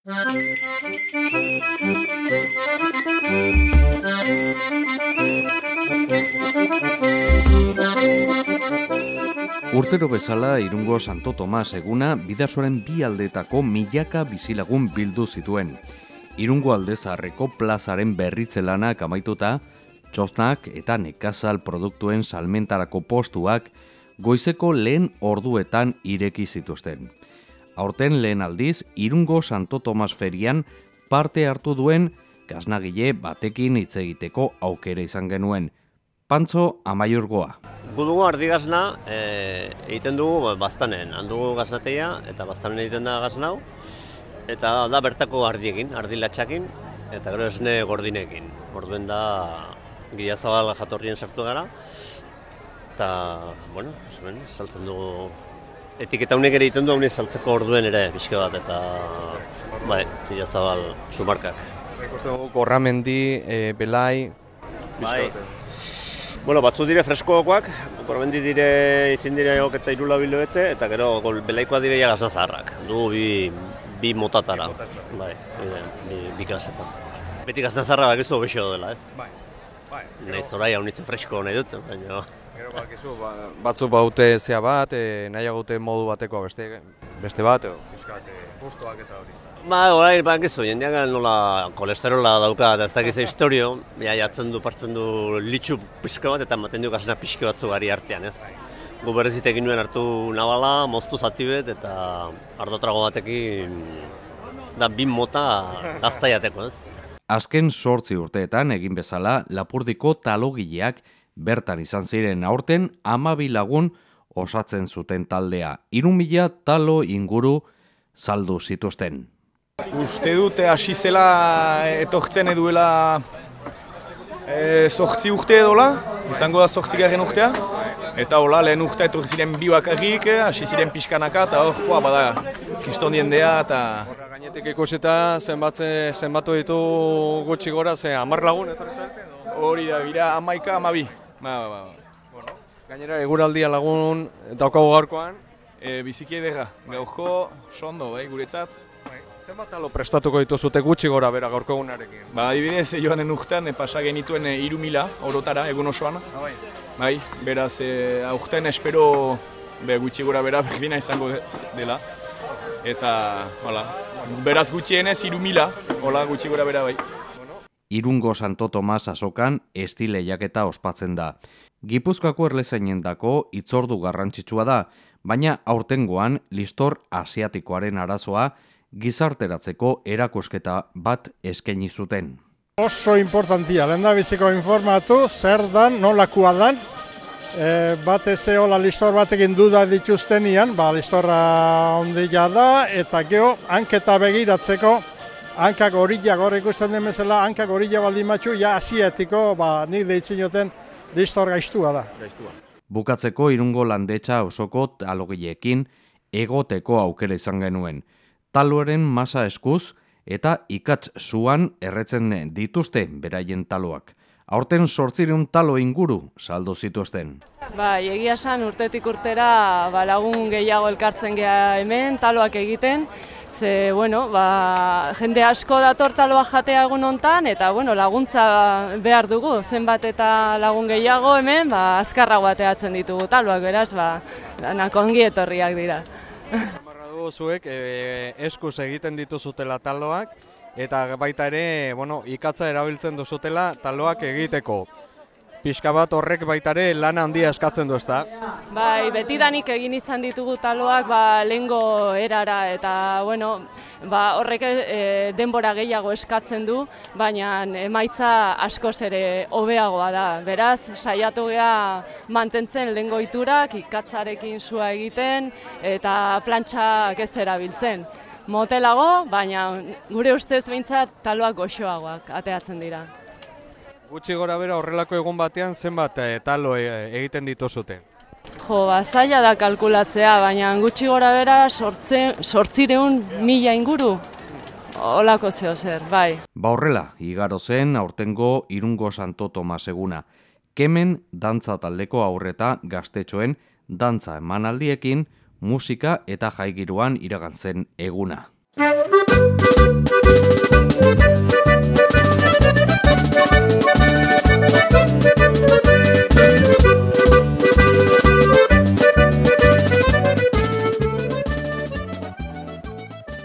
Urtero bezala irungo Santo Tomas eguna bidasoren bi aldetako milaka bizilagun bildu zituen. Irungo aldezarreko plazaren berritzelanak amaituta, txostnak eta nekazal produktuen salmentarako postuak goizeko lehen orduetan ireki zituzten. Aurten lehen aldiz, irungo Santo Tomas ferian parte hartu duen gaznagile batekin hitz egiteko aukera izan genuen. Pantzo amaiurgoa. Gu dugu ardi gazna, e, egiten dugu ba, baztanen, handugu gaznateia eta baztanen egiten da gaznau. Eta da bertako ardiekin, ardi latxakin, eta gero esne gordinekin. Orduen da gila zabal jatorrien sartu gara. Eta, bueno, esmen, saltzen dugu etiketa honek ere egiten du, honek saltzeko orduen ere, pixke bat, eta bai, gila zabal sumarkak. Ikusten dugu gorramendi, e, belai, Bai. Bueno, batzu dire freskoakoak, gormendi dire izin dire ok eta irula bilbete, eta gero gol belaikoa dire ja gazna zaharrak. Du bi, bi motatara. Bai, bi, bi, bi klasetan. Beti gazna zaharra bakizu bexo dela, ez? Bai. Bai. Nahi zorai hau fresko nahi dut, baina... Gero bakizu, ba, batzu baute zea bat, e, nahiago dute modu bateko beste, beste bat, edo, pixkak, e, gustoak eta hori. Ba, orain, ba, gizu, jendeak nola kolesterola dauka, eta ez dakiz historio, ja, jatzen du, partzen du litxu pixka bat, eta ematen du gazena pixka batzu gari artean, ez? Gu berrezit egin nuen hartu nabala, moztu zati bet, eta ardotrago batekin, da, bin mota gaztaiateko, ez? Azken sortzi urteetan egin bezala Lapurdiko talogileak bertan izan ziren aurten amabi lagun osatzen zuten taldea. Mila talo inguru saldu zituzten. Uste dute hasi zela etortzen eduela e, sortzi urte edola, izango da sortzi garen urtea. Eta hola, lehen urtea etorri ziren bi bakarrik, hasi ziren pixkanaka, eta hor, joa, bada, kiston diendea, eta... Horra gainetik ikusita, zenbat, zenbatu ditu gutxi gora, ze amar lagun etorri zen? Hori da, gira, amaika, amabi. Ba, ba, ba. Bueno, gainera, eguraldia lagun daukagu gaurkoan. E, biziki edera, gaurko, sondo, bai, guretzat. Zenbat talo prestatuko dituzute gutxi gora bera gaurko egunarekin? Ba, adibidez, joan den urtean, e, pasa genituen e, iru mila, orotara, egun osoan. bai. Bai, beraz, e, aurten espero be, gutxi gora bera berdina izango dela. Eta, hola, beraz gutxienez iru mila, hola, gutxi gora bera bai. Irungo Santo Tomas azokan estile jaketa ospatzen da. Gipuzkoako erlezainendako itzordu garrantzitsua da, baina aurtengoan listor asiatikoaren arazoa gizarteratzeko erakusketa bat eskaini zuten. Oso importantia, lehen da biziko informatu, zer dan, nolakua dan, e, bat eze hola listor batekin duda dituztenian, ba, listorra ondila da, eta geho, hanketa begiratzeko, hankak gorilla gaur ikusten den bezala, hankak gorilla baldin matxu, ja asiatiko, ba, nik deitzen joten, listor gaiztua da. Bukatzeko irungo landetxa osoko talogileekin egoteko aukera izan genuen. Taloaren masa eskuz eta ikatz zuan erretzen dituzte beraien taloak. Aurten sortzireun talo inguru saldo zituzten. Bai, egia esan urtetik urtera ba, lagun gehiago elkartzen gea hemen, taloak egiten, ze, bueno, ba, jende asko dator taloa jatea egun hontan eta bueno, laguntza behar dugu, zenbat eta lagun gehiago hemen, ba, azkarrago ateatzen ditugu taloak, beraz, ba, danak ongi etorriak dira. Dugu zuek e, eskuz egiten dituzutela taloak, eta baita ere, bueno, ikatza erabiltzen duzutela taloak egiteko. Pixka bat horrek baita ere lana handia eskatzen du ezta. Bai, betidanik egin izan ditugu taloak ba, lehengo erara eta bueno, ba, horrek e, denbora gehiago eskatzen du, baina emaitza askoz ere hobeagoa da. Beraz, saiatu gea mantentzen lehengo iturak, ikatzarekin sua egiten eta plantxak ez erabiltzen. Motelago, baina gure ustez behintzat taloak goxoagoak ateatzen dira. Gutxi gora bera horrelako egun batean zenbat e, talo e, egiten dituzute. Jo, ba, zaila da kalkulatzea, baina gutxi gora bera sortzireun mila inguru. Olako zeo zer, bai. Ba horrela, igaro zen aurtengo irungo Santo Tomas eguna. Kemen dantza taldeko aurreta gaztetxoen dantza emanaldiekin, musika eta jaigiruan iragantzen eguna.